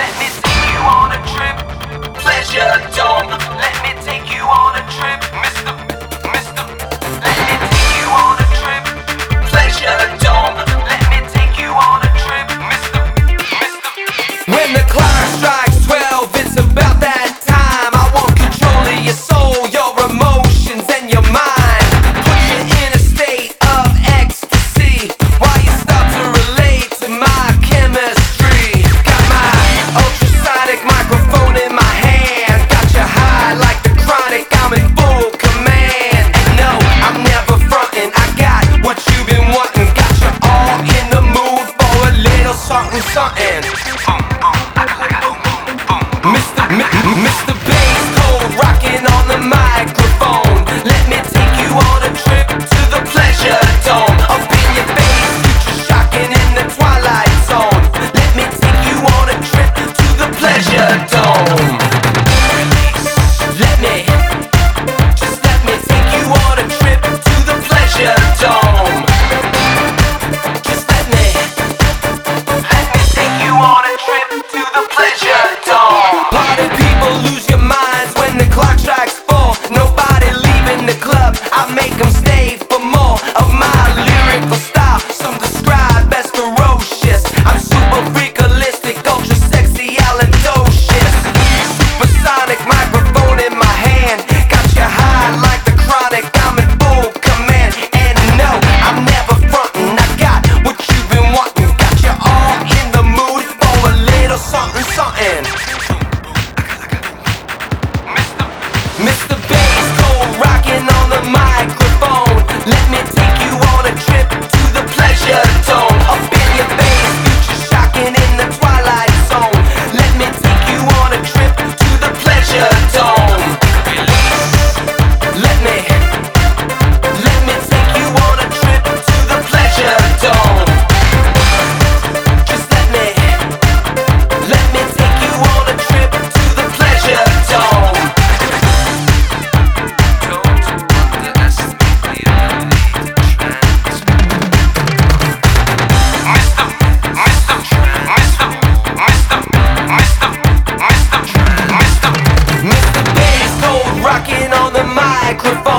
Let me something, something. Uh. At dawn. Party people lose your minds when the clock strikes. I